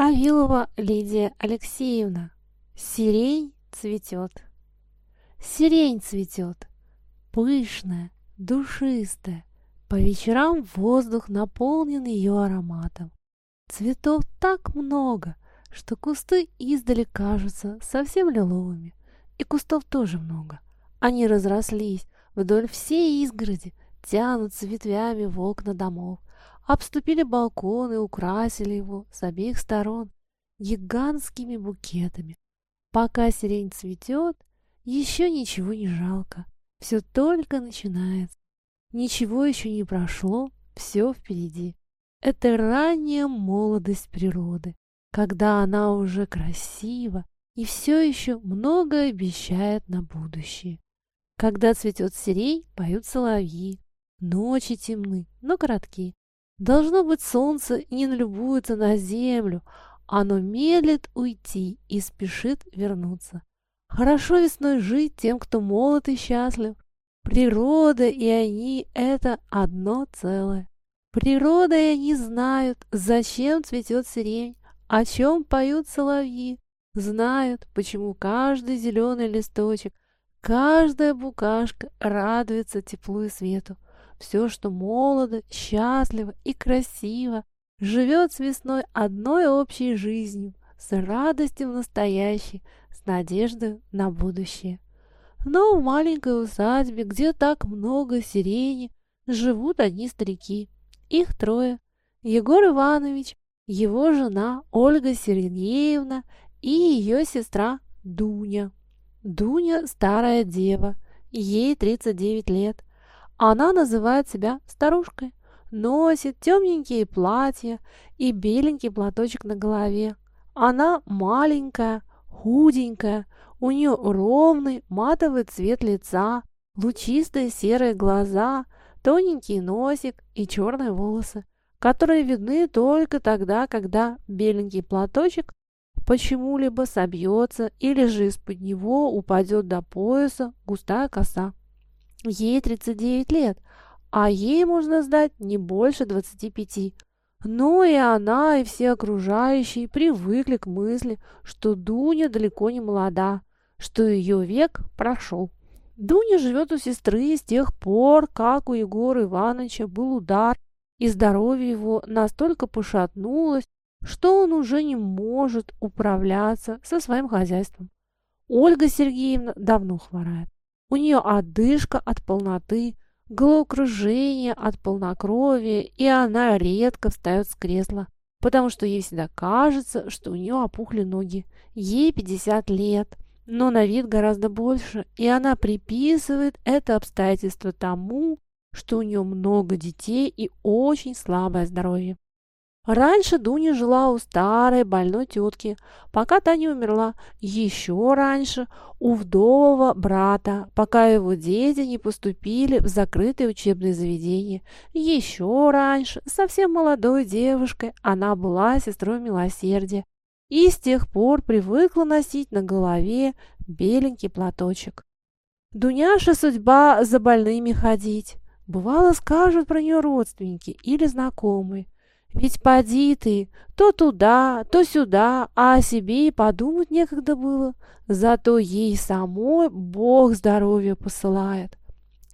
Авилова Лидия Алексеевна. Сирень цветет. Сирень цветет. Пышная, душистая. По вечерам воздух наполнен ее ароматом. Цветов так много, что кусты издали кажутся совсем лиловыми. И кустов тоже много. Они разрослись вдоль всей изгороди, тянутся ветвями в окна домов, обступили балконы, украсили его с обеих сторон гигантскими букетами. Пока сирень цветет, еще ничего не жалко, все только начинается. Ничего еще не прошло, все впереди. Это ранняя молодость природы, когда она уже красива и все еще многое обещает на будущее. Когда цветет сирень, поют соловьи. Ночи темны, но коротки. Должно быть, солнце не налюбуется на землю, оно медлит уйти и спешит вернуться. Хорошо весной жить тем, кто молод и счастлив. Природа и они — это одно целое. Природа и они знают, зачем цветет сирень, о чем поют соловьи. Знают, почему каждый зеленый листочек, каждая букашка радуется теплу и свету. Все, что молодо, счастливо и красиво, живет с весной одной общей жизнью, с радостью в настоящей, с надеждой на будущее. Но в маленькой усадьбе, где так много сирени, живут одни старики. Их трое. Егор Иванович, его жена Ольга Сергеевна и ее сестра Дуня. Дуня – старая дева, ей 39 лет. Она называет себя старушкой, носит темненькие платья и беленький платочек на голове. Она маленькая, худенькая, у нее ровный матовый цвет лица, лучистые серые глаза, тоненький носик и черные волосы, которые видны только тогда, когда беленький платочек почему-либо собьется или же из-под него упадет до пояса густая коса. Ей 39 лет, а ей можно сдать не больше 25. Но и она, и все окружающие привыкли к мысли, что Дуня далеко не молода, что ее век прошел. Дуня живет у сестры с тех пор, как у Егора Ивановича был удар, и здоровье его настолько пошатнулось, что он уже не может управляться со своим хозяйством. Ольга Сергеевна давно хворает. У нее одышка от полноты, головокружение от полнокровия, и она редко встает с кресла, потому что ей всегда кажется, что у нее опухли ноги. Ей 50 лет, но на вид гораздо больше, и она приписывает это обстоятельство тому, что у нее много детей и очень слабое здоровье. Раньше Дуня жила у старой больной тетки, пока та не умерла. Еще раньше у вдового брата, пока его дети не поступили в закрытое учебное заведение. Еще раньше, совсем молодой девушкой, она была сестрой милосердия и с тех пор привыкла носить на голове беленький платочек. Дуняша судьба за больными ходить. Бывало, скажут про нее родственники или знакомые. Ведь поди ты, то туда, то сюда, а о себе и подумать некогда было. Зато ей самой Бог здоровья посылает.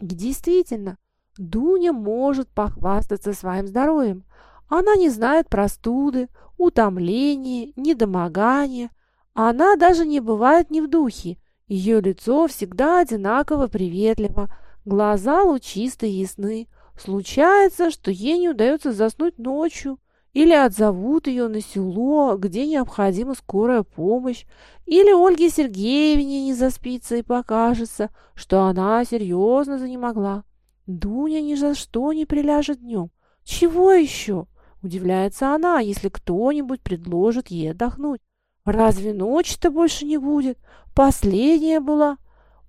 И действительно, Дуня может похвастаться своим здоровьем. Она не знает простуды, утомления, недомогания. Она даже не бывает не в духе. Ее лицо всегда одинаково приветливо, глаза лучистые и ясны. Случается, что ей не удается заснуть ночью, или отзовут ее на село, где необходима скорая помощь, или Ольге Сергеевне не заспится и покажется, что она серьезно занемогла. Дуня ни за что не приляжет днем. Чего еще? Удивляется она, если кто-нибудь предложит ей отдохнуть. Разве ночи-то больше не будет? Последняя была.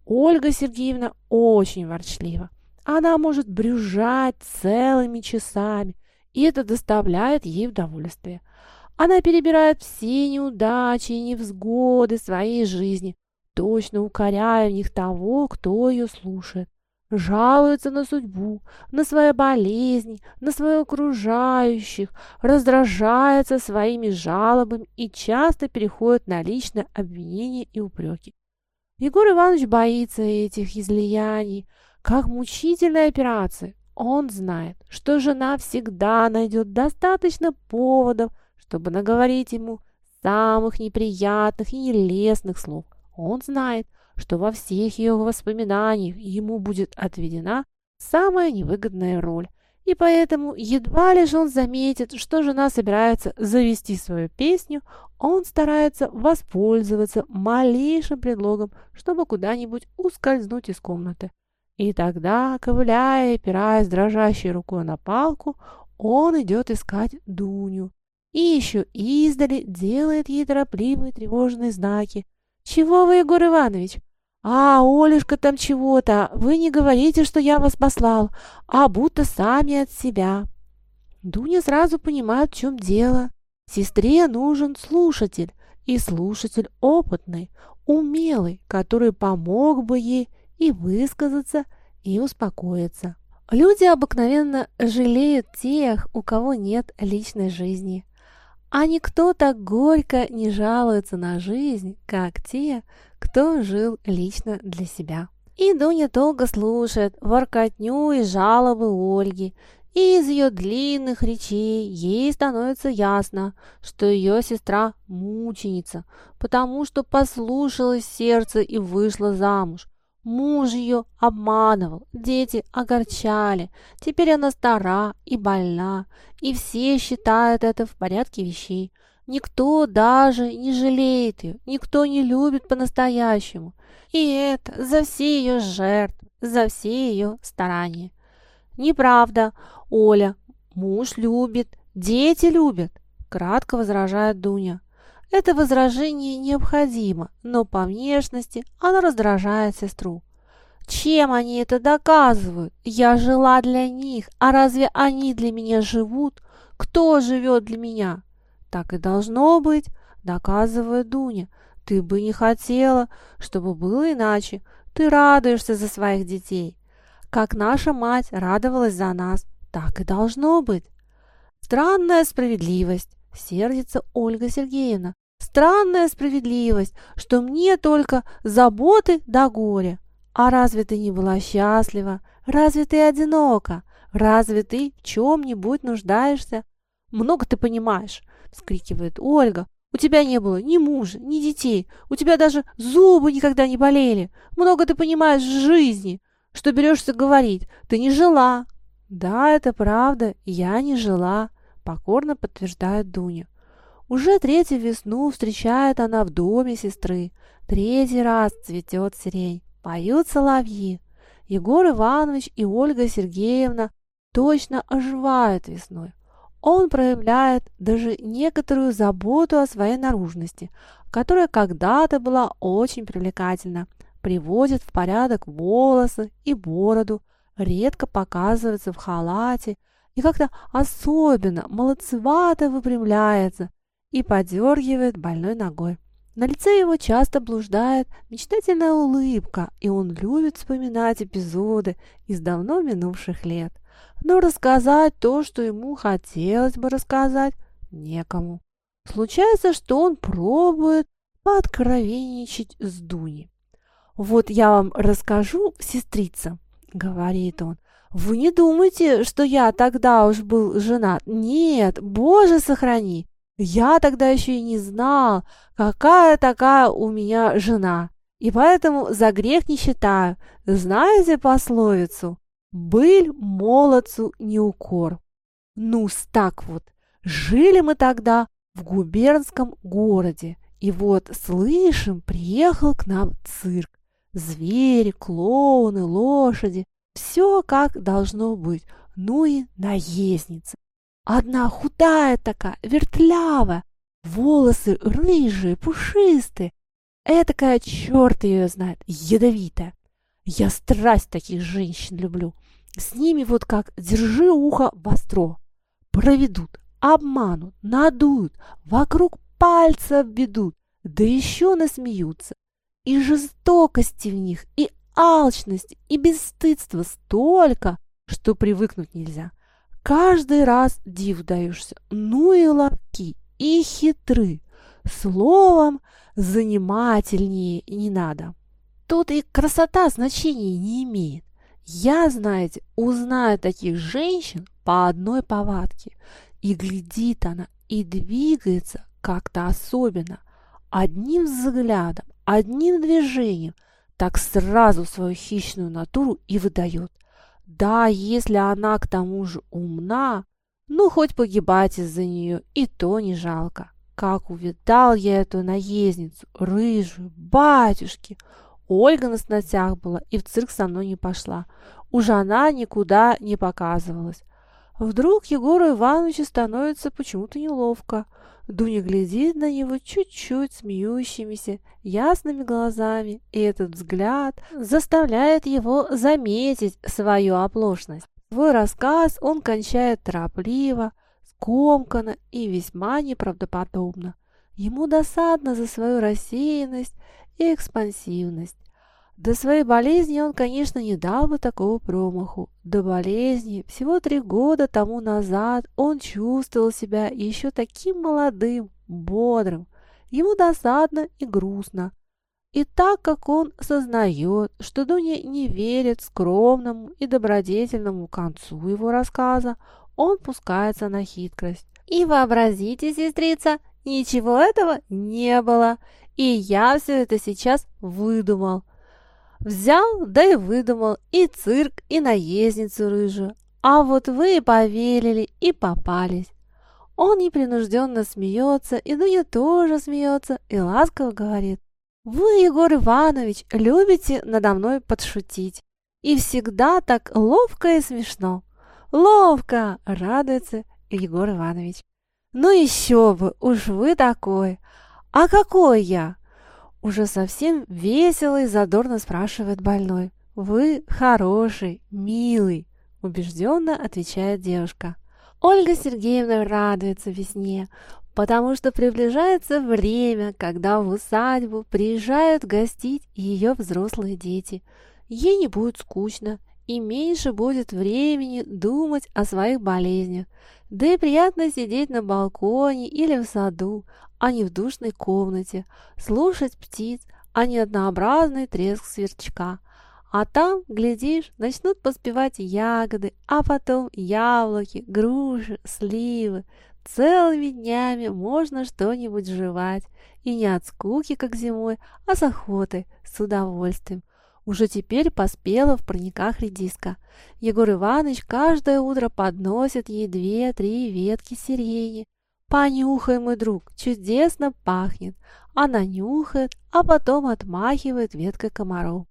Ольга Сергеевна очень ворчлива. Она может брюзжать целыми часами, и это доставляет ей удовольствие. Она перебирает все неудачи и невзгоды своей жизни, точно укоряя в них того, кто ее слушает. жалуется на судьбу, на свои болезни, на своих окружающих, раздражается своими жалобами и часто переходит на личное обвинение и упреки. Егор Иванович боится этих излияний, как мучительной операции. Он знает, что жена всегда найдет достаточно поводов, чтобы наговорить ему самых неприятных и нелестных слов. Он знает, что во всех ее воспоминаниях ему будет отведена самая невыгодная роль. И поэтому, едва лишь он заметит, что жена собирается завести свою песню, он старается воспользоваться малейшим предлогом, чтобы куда-нибудь ускользнуть из комнаты. И тогда, ковыляя опираясь дрожащей рукой на палку, он идет искать Дуню. И еще издали делает ей торопливые тревожные знаки. «Чего вы, Егор Иванович?» «А, Олюшка там чего-то. Вы не говорите, что я вас послал, а будто сами от себя». Дуня сразу понимает, в чем дело. Сестре нужен слушатель, и слушатель опытный, умелый, который помог бы ей и высказаться, и успокоиться. Люди обыкновенно жалеют тех, у кого нет личной жизни. А никто так горько не жалуется на жизнь, как те, кто жил лично для себя. И Дуня долго слушает воркотню и жалобы Ольги, и из ее длинных речей ей становится ясно, что ее сестра мученица, потому что послушалась сердце и вышла замуж. Муж ее обманывал, дети огорчали, теперь она стара и больна, и все считают это в порядке вещей. Никто даже не жалеет ее, никто не любит по-настоящему. И это за все ее жертвы, за все ее старания. Неправда, Оля, муж любит, дети любят, кратко возражает Дуня. Это возражение необходимо, но по внешности оно раздражает сестру. Чем они это доказывают? Я жила для них, а разве они для меня живут? Кто живет для меня? Так и должно быть, доказывает Дуня. Ты бы не хотела, чтобы было иначе. Ты радуешься за своих детей. Как наша мать радовалась за нас, так и должно быть. Странная справедливость, сердится Ольга Сергеевна. Странная справедливость, что мне только заботы да горе. А разве ты не была счастлива? Разве ты одинока? Разве ты в чем-нибудь нуждаешься? Много ты понимаешь вскрикивает Ольга. У тебя не было ни мужа, ни детей. У тебя даже зубы никогда не болели. Много ты понимаешь в жизни. Что берешься говорить? Ты не жила. Да, это правда, я не жила, покорно подтверждает Дуня. Уже третью весну встречает она в доме сестры. Третий раз цветет сирень, поют соловьи. Егор Иванович и Ольга Сергеевна точно оживают весной. Он проявляет даже некоторую заботу о своей наружности, которая когда-то была очень привлекательна, приводит в порядок волосы и бороду, редко показывается в халате и как-то особенно молодцевато выпрямляется и подергивает больной ногой. На лице его часто блуждает мечтательная улыбка, и он любит вспоминать эпизоды из давно минувших лет но рассказать то, что ему хотелось бы рассказать, некому. Случается, что он пробует пооткровенничать с Дуней. «Вот я вам расскажу, сестрица», — говорит он, «вы не думайте, что я тогда уж был женат. Нет, Боже, сохрани! Я тогда еще и не знал, какая такая у меня жена, и поэтому за грех не считаю. Знаете пословицу? Быль молодцу не укор. ну так вот, жили мы тогда в губернском городе, и вот, слышим, приехал к нам цирк. Звери, клоуны, лошади, все как должно быть, ну и наездница. Одна худая такая, вертлявая, волосы рыжие, пушистые, этакая, черт ее знает, ядовитая. Я страсть таких женщин люблю. С ними вот как держи ухо востро. Проведут, обманут, надуют, вокруг пальца обведут, да еще насмеются. И жестокости в них, и алчности и бесстыдства столько, что привыкнуть нельзя. Каждый раз див даешься, ну и ловки, и хитры. Словом, занимательнее не надо. Тут и красота значения не имеет. Я, знаете, узнаю таких женщин по одной повадке. И глядит она, и двигается как-то особенно. Одним взглядом, одним движением, так сразу свою хищную натуру и выдает. Да, если она к тому же умна, ну хоть погибать из-за нее, и то не жалко. Как увидал я эту наездницу, рыжую, батюшки! Ольга на сносях была и в цирк со мной не пошла. Уж она никуда не показывалась. Вдруг Егору Ивановичу становится почему-то неловко. Дуня глядит на него чуть-чуть смеющимися, ясными глазами, и этот взгляд заставляет его заметить свою оплошность. Свой рассказ он кончает торопливо, скомканно и весьма неправдоподобно. Ему досадно за свою рассеянность и экспансивность. До своей болезни он, конечно, не дал бы такого промаху. До болезни, всего три года тому назад, он чувствовал себя еще таким молодым, бодрым. Ему досадно и грустно. И так как он сознает, что Дуня не верит скромному и добродетельному концу его рассказа, он пускается на хитрость. И вообразите, сестрица, ничего этого не было. И я все это сейчас выдумал. Взял, да и выдумал и цирк, и наездницу рыжую. А вот вы поверили и попались. Он непринужденно смеется, и Дуня тоже смеется, и ласково говорит. Вы, Егор Иванович, любите надо мной подшутить. И всегда так ловко и смешно. Ловко, радуется Егор Иванович. Ну еще бы, уж вы такой. А какой я? Уже совсем весело и задорно спрашивает больной. «Вы хороший, милый», – убежденно отвечает девушка. Ольга Сергеевна радуется весне, потому что приближается время, когда в усадьбу приезжают гостить ее взрослые дети. Ей не будет скучно, и меньше будет времени думать о своих болезнях. Да и приятно сидеть на балконе или в саду, а не в душной комнате, слушать птиц, а не однообразный треск сверчка. А там, глядишь, начнут поспевать ягоды, а потом яблоки, груши, сливы. Целыми днями можно что-нибудь жевать, и не от скуки, как зимой, а с охотой, с удовольствием. Уже теперь поспела в парниках редиска. Егор Иванович каждое утро подносит ей две-три ветки сирени. «Понюхай, мой друг, чудесно пахнет!» Она нюхает, а потом отмахивает веткой комаров.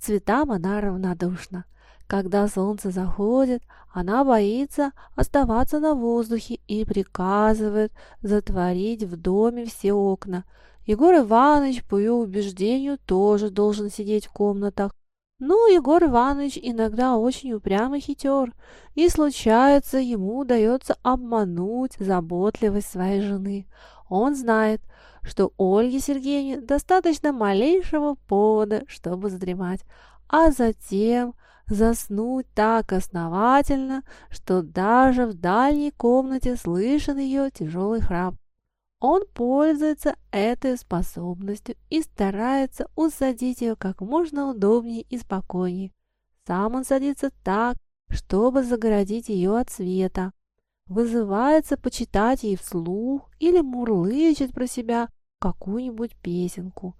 Цветам она равнодушна. Когда солнце заходит, она боится оставаться на воздухе и приказывает затворить в доме все окна, Егор Иванович, по ее убеждению, тоже должен сидеть в комнатах. Но Егор Иванович иногда очень упрямый хитер, и случается, ему удается обмануть заботливость своей жены. Он знает, что Ольге Сергеевне достаточно малейшего повода, чтобы задремать, а затем заснуть так основательно, что даже в дальней комнате слышен ее тяжелый храп. Он пользуется этой способностью и старается усадить ее как можно удобнее и спокойнее. Сам он садится так, чтобы загородить ее от света. Вызывается почитать ей вслух или мурлычет про себя какую-нибудь песенку.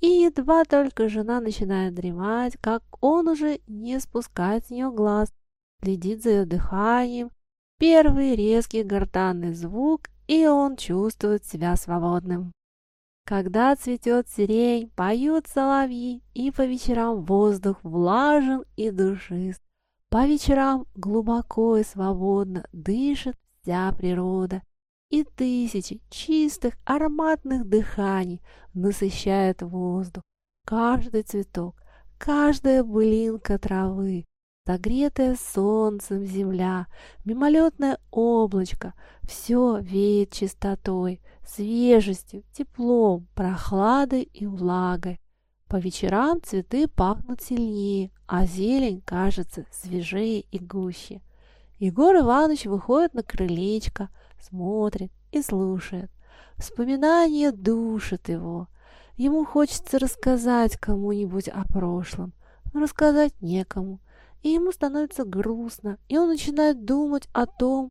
И едва только жена начинает дремать, как он уже не спускает с нее глаз, следит за ее дыханием. Первый резкий гортанный звук и он чувствует себя свободным. Когда цветет сирень, поют соловьи, и по вечерам воздух влажен и душист. По вечерам глубоко и свободно дышит вся природа, и тысячи чистых ароматных дыханий насыщают воздух. Каждый цветок, каждая былинка травы, Согретая солнцем земля, мимолетное облачко, все веет чистотой, свежестью, теплом, прохладой и влагой. По вечерам цветы пахнут сильнее, а зелень кажется свежее и гуще. Егор Иванович выходит на крылечко, смотрит и слушает. Вспоминания душат его. Ему хочется рассказать кому-нибудь о прошлом, но рассказать некому. И ему становится грустно, и он начинает думать о том,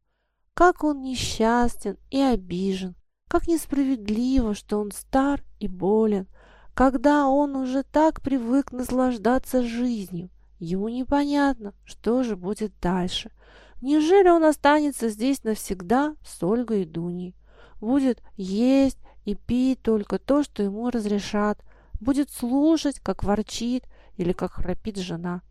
как он несчастен и обижен, как несправедливо, что он стар и болен, когда он уже так привык наслаждаться жизнью. Ему непонятно, что же будет дальше. Неужели он останется здесь навсегда с Ольгой и Дуней? Будет есть и пить только то, что ему разрешат, будет слушать, как ворчит или как храпит жена.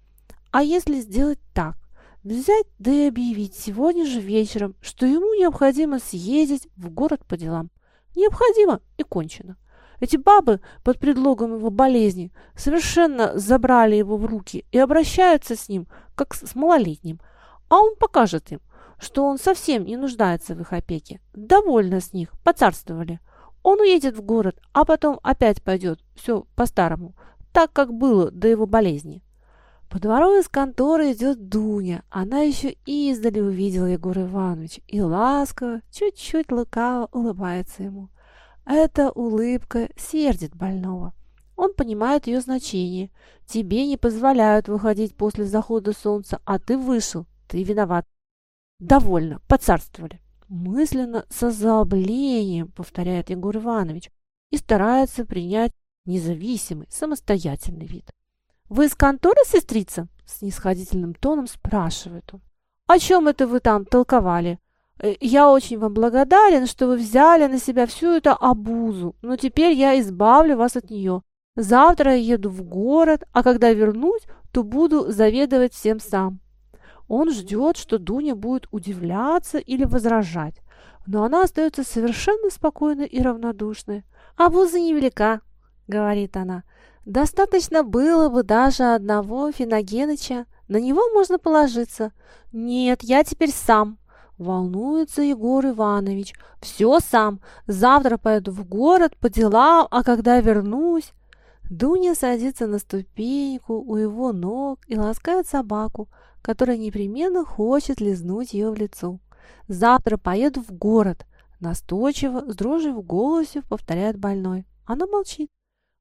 А если сделать так? Взять да и объявить сегодня же вечером, что ему необходимо съездить в город по делам. Необходимо и кончено. Эти бабы под предлогом его болезни совершенно забрали его в руки и обращаются с ним, как с малолетним. А он покажет им, что он совсем не нуждается в их опеке. Довольно с них, поцарствовали. Он уедет в город, а потом опять пойдет все по-старому, так, как было до его болезни. По двору из конторы идет Дуня. Она еще издали увидела Егор Иванович и ласково, чуть-чуть лукаво улыбается ему. Эта улыбка сердит больного. Он понимает ее значение. Тебе не позволяют выходить после захода солнца, а ты вышел. Ты виноват. Довольно, поцарствовали. Мысленно с озаблением, повторяет Егор Иванович, и старается принять независимый, самостоятельный вид. «Вы из конторы, сестрица?» – с нисходительным тоном спрашивает он. «О чем это вы там толковали? Э, я очень вам благодарен, что вы взяли на себя всю эту обузу, но теперь я избавлю вас от нее. Завтра я еду в город, а когда вернусь, то буду заведовать всем сам». Он ждет, что Дуня будет удивляться или возражать, но она остается совершенно спокойной и равнодушной. «Обуза невелика», — говорит она. «Достаточно было бы даже одного Финогеныча. На него можно положиться. Нет, я теперь сам». Волнуется Егор Иванович. «Все сам. Завтра пойду в город по делам, а когда вернусь...» Дуня садится на ступеньку у его ног и ласкает собаку, которая непременно хочет лизнуть ее в лицо. «Завтра поеду в город», – настойчиво, с дрожью в голосе повторяет больной. Она молчит.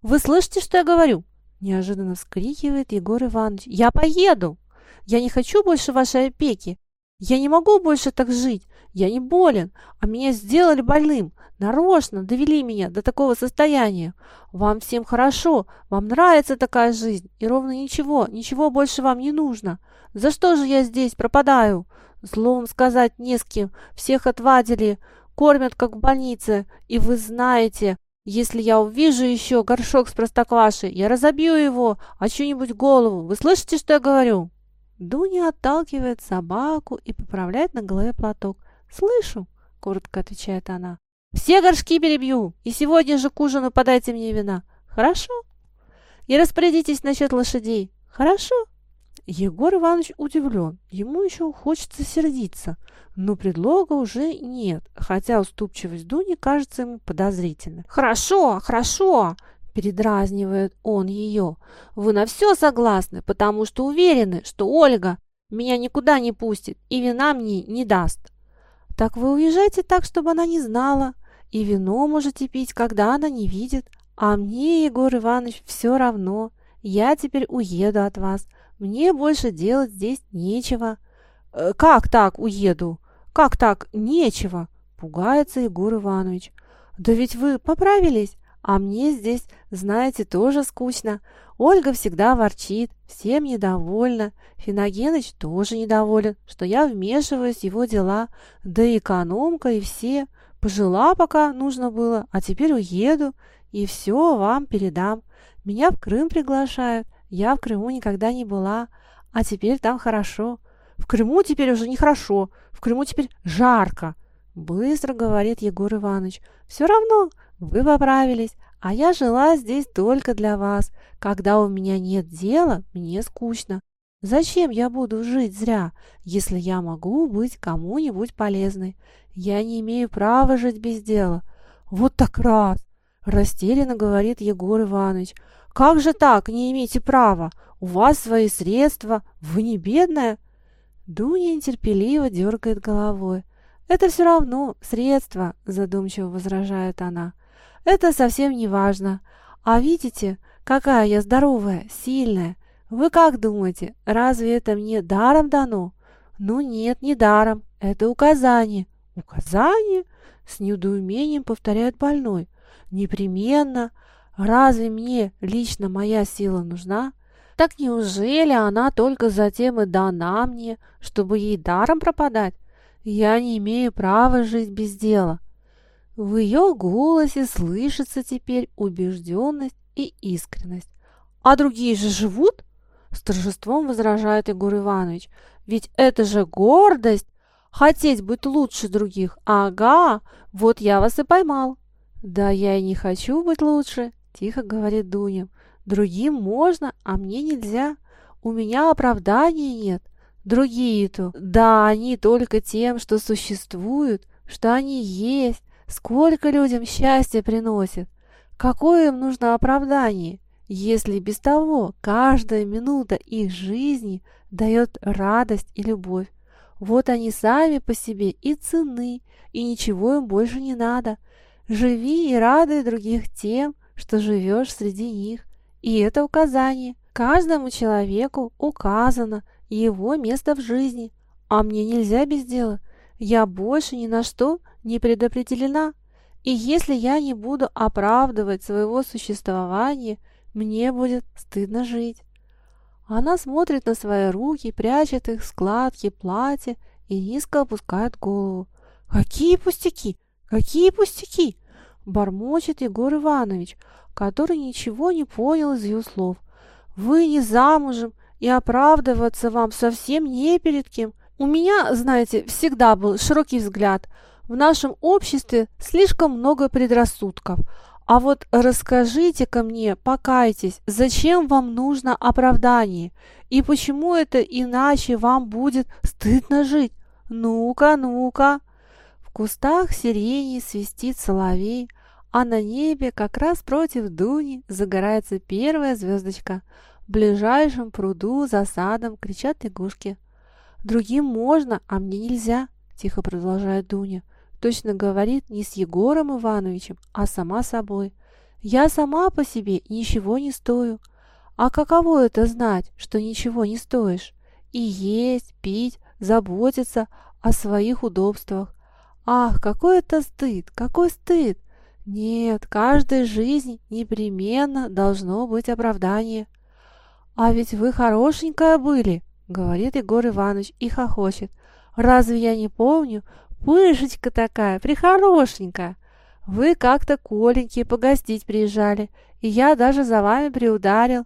«Вы слышите, что я говорю?» Неожиданно вскрикивает Егор Иванович. «Я поеду! Я не хочу больше вашей опеки! Я не могу больше так жить! Я не болен, а меня сделали больным! Нарочно довели меня до такого состояния! Вам всем хорошо, вам нравится такая жизнь, и ровно ничего, ничего больше вам не нужно! За что же я здесь пропадаю? Злом сказать не с кем, всех отвадили, кормят как в больнице, и вы знаете, если я увижу еще горшок с простоквашей, я разобью его, а чью-нибудь голову. Вы слышите, что я говорю?» Дуня отталкивает собаку и поправляет на голове платок. «Слышу», — коротко отвечает она. «Все горшки перебью, и сегодня же к ужину подайте мне вина. Хорошо? И распорядитесь насчет лошадей. Хорошо?» Егор Иванович удивлен. Ему еще хочется сердиться но предлога уже нет, хотя уступчивость Дуни кажется ему подозрительной. «Хорошо, хорошо!» – передразнивает он ее. «Вы на все согласны, потому что уверены, что Ольга меня никуда не пустит и вина мне не даст». «Так вы уезжайте так, чтобы она не знала, и вино можете пить, когда она не видит. А мне, Егор Иванович, все равно. Я теперь уеду от вас. Мне больше делать здесь нечего». «Э, «Как так уеду?» «Как так? Нечего!» – пугается Егор Иванович. «Да ведь вы поправились, а мне здесь, знаете, тоже скучно. Ольга всегда ворчит, всем недовольна. Финогеныч тоже недоволен, что я вмешиваюсь в его дела. Да и экономка, и все. Пожила, пока нужно было, а теперь уеду, и все вам передам. Меня в Крым приглашают, я в Крыму никогда не была, а теперь там хорошо. В Крыму теперь уже нехорошо, в Крыму теперь жарко. Быстро говорит Егор Иванович. Все равно вы поправились, а я жила здесь только для вас. Когда у меня нет дела, мне скучно. Зачем я буду жить зря, если я могу быть кому-нибудь полезной? Я не имею права жить без дела. Вот так раз! Растерянно говорит Егор Иванович. Как же так, не имеете права? У вас свои средства, вы не бедная?» Дуня нетерпеливо дергает головой. «Это все равно средства», – задумчиво возражает она. «Это совсем не важно. А видите, какая я здоровая, сильная. Вы как думаете, разве это мне даром дано?» «Ну нет, не даром. Это указание». «Указание?» – с недоумением повторяет больной. «Непременно. Разве мне лично моя сила нужна? Так неужели она только затем и дана мне, чтобы ей даром пропадать? Я не имею права жить без дела». В ее голосе слышится теперь убежденность и искренность. «А другие же живут?» С торжеством возражает Егор Иванович. «Ведь это же гордость! Хотеть быть лучше других! Ага, вот я вас и поймал!» «Да я и не хочу быть лучше!» Тихо говорит Дуня. «Другим можно, а мне нельзя. У меня оправдания нет. Другие-то, да, они только тем, что существуют, что они есть. Сколько людям счастья приносят! Какое им нужно оправдание, если без того каждая минута их жизни дает радость и любовь? Вот они сами по себе и цены, и ничего им больше не надо. Живи и радуй других тем, что живешь среди них. И это указание. Каждому человеку указано его место в жизни. А мне нельзя без дела. Я больше ни на что не предопределена. И если я не буду оправдывать своего существования, мне будет стыдно жить. Она смотрит на свои руки, прячет их в складки платья и низко опускает голову. «Какие пустяки! Какие пустяки!» Бормочет Егор Иванович, который ничего не понял из ее слов. «Вы не замужем, и оправдываться вам совсем не перед кем. У меня, знаете, всегда был широкий взгляд – в нашем обществе слишком много предрассудков. А вот расскажите-ка мне, покайтесь, зачем вам нужно оправдание? И почему это иначе вам будет стыдно жить? Ну-ка, ну-ка. В кустах сирени свистит соловей, а на небе как раз против Дуни загорается первая звездочка. В ближайшем пруду за садом кричат лягушки. «Другим можно, а мне нельзя», – тихо продолжает Дуня точно говорит не с Егором Ивановичем, а сама собой. Я сама по себе ничего не стою. А каково это знать, что ничего не стоишь? И есть, пить, заботиться о своих удобствах. Ах, какой это стыд, какой стыд! Нет, каждой жизни непременно должно быть оправдание. А ведь вы хорошенькая были, говорит Егор Иванович и хохочет. Разве я не помню, Пышечка такая, прихорошенькая. Вы как-то Коленьки погостить приезжали, и я даже за вами приударил.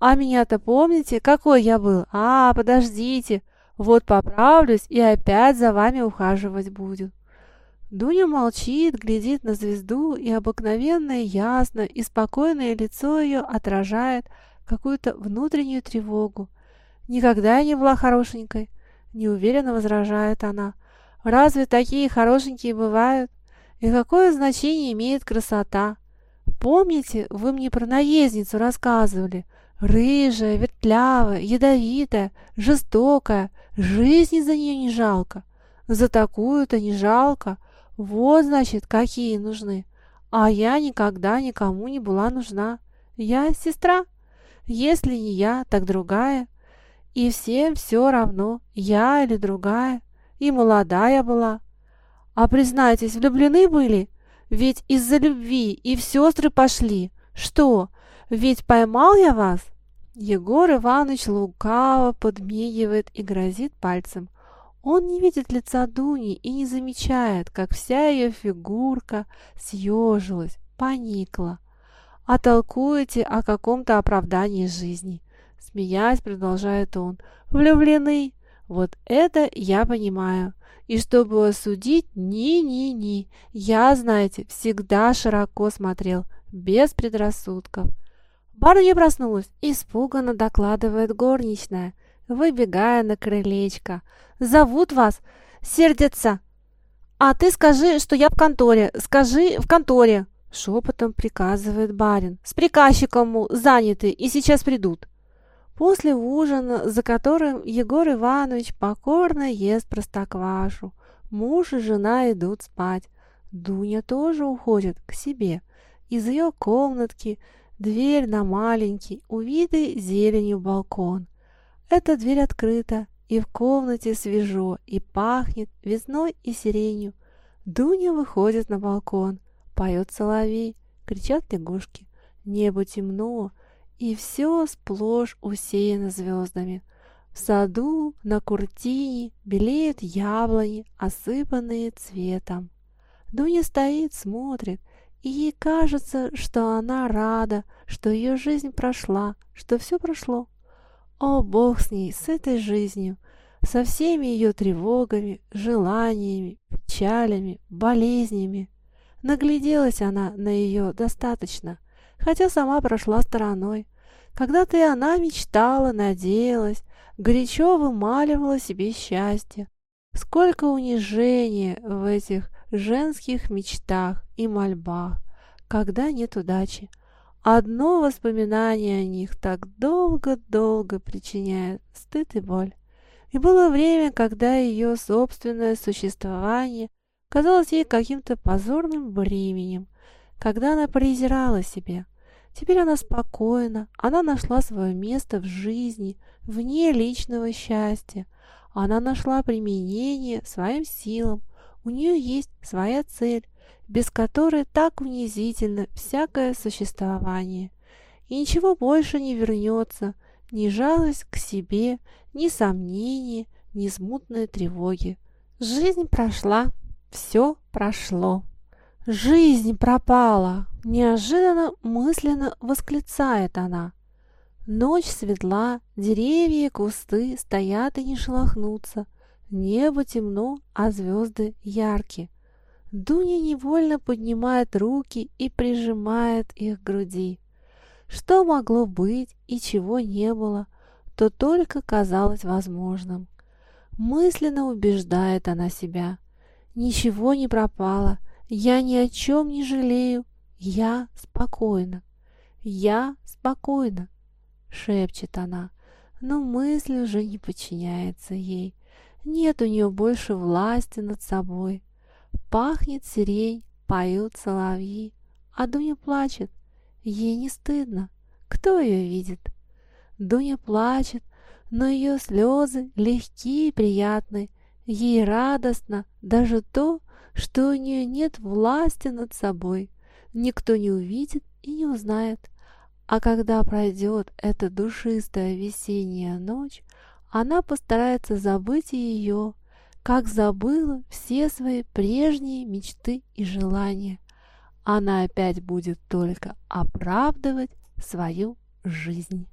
А меня-то помните, какой я был? А, подождите, вот поправлюсь и опять за вами ухаживать буду. Дуня молчит, глядит на звезду, и обыкновенное ясно и спокойное лицо ее отражает какую-то внутреннюю тревогу. Никогда я не была хорошенькой, неуверенно возражает она. Разве такие хорошенькие бывают? И какое значение имеет красота? Помните, вы мне про наездницу рассказывали? Рыжая, ветлявая, ядовитая, жестокая. Жизни за нее не жалко. За такую-то не жалко. Вот, значит, какие нужны. А я никогда никому не была нужна. Я сестра. Если не я, так другая. И всем все равно, я или другая и молодая была. А признайтесь, влюблены были? Ведь из-за любви и в сестры пошли. Что, ведь поймал я вас?» Егор Иванович лукаво подмигивает и грозит пальцем. Он не видит лица Дуни и не замечает, как вся ее фигурка съежилась, поникла. «А толкуете о каком-то оправдании жизни?» Смеясь, продолжает он. «Влюблены? Вот это я понимаю. И чтобы осудить, ни-ни-ни. Я, знаете, всегда широко смотрел, без предрассудков. Барыня проснулась, испуганно докладывает горничная, выбегая на крылечко. «Зовут вас! Сердятся!» «А ты скажи, что я в конторе! Скажи, в конторе!» Шепотом приказывает барин. С приказчиком, мол, заняты и сейчас придут. После ужина, за которым Егор Иванович покорно ест простоквашу, муж и жена идут спать. Дуня тоже уходит к себе. Из ее комнатки дверь на маленький, увитый зеленью балкон. Эта дверь открыта, и в комнате свежо, и пахнет весной и сиренью. Дуня выходит на балкон, поет соловей, кричат лягушки. Небо темно, и все сплошь усеяно звездами. В саду на куртине белеют яблони, осыпанные цветом. Дуня стоит, смотрит, и ей кажется, что она рада, что ее жизнь прошла, что все прошло. О, Бог с ней, с этой жизнью, со всеми ее тревогами, желаниями, печалями, болезнями. Нагляделась она на ее достаточно, хотя сама прошла стороной. Когда-то и она мечтала, надеялась, горячо вымаливала себе счастье. Сколько унижения в этих женских мечтах и мольбах, когда нет удачи. Одно воспоминание о них так долго-долго причиняет стыд и боль. И было время, когда ее собственное существование казалось ей каким-то позорным бременем, когда она презирала себя. Теперь она спокойна, она нашла свое место в жизни, вне личного счастья. Она нашла применение своим силам, у нее есть своя цель, без которой так унизительно всякое существование. И ничего больше не вернется, ни жалость к себе, ни сомнения, ни смутные тревоги. Жизнь прошла, все прошло. Жизнь пропала, неожиданно мысленно восклицает она. Ночь светла, деревья и кусты стоят и не шелохнутся. Небо темно, а звезды яркие. Дуня невольно поднимает руки и прижимает их к груди. Что могло быть и чего не было, то только казалось возможным. Мысленно убеждает она себя. Ничего не пропало, я ни о чем не жалею, я спокойна. Я спокойна, шепчет она, но мысль уже не подчиняется ей. Нет у нее больше власти над собой. Пахнет сирень, поют соловьи, а Дуня плачет. Ей не стыдно. Кто ее видит? Дуня плачет, но ее слезы легкие и приятные. Ей радостно даже то, что у нее нет власти над собой. Никто не увидит и не узнает. А когда пройдет эта душистая весенняя ночь, она постарается забыть ее, как забыла все свои прежние мечты и желания. Она опять будет только оправдывать свою жизнь.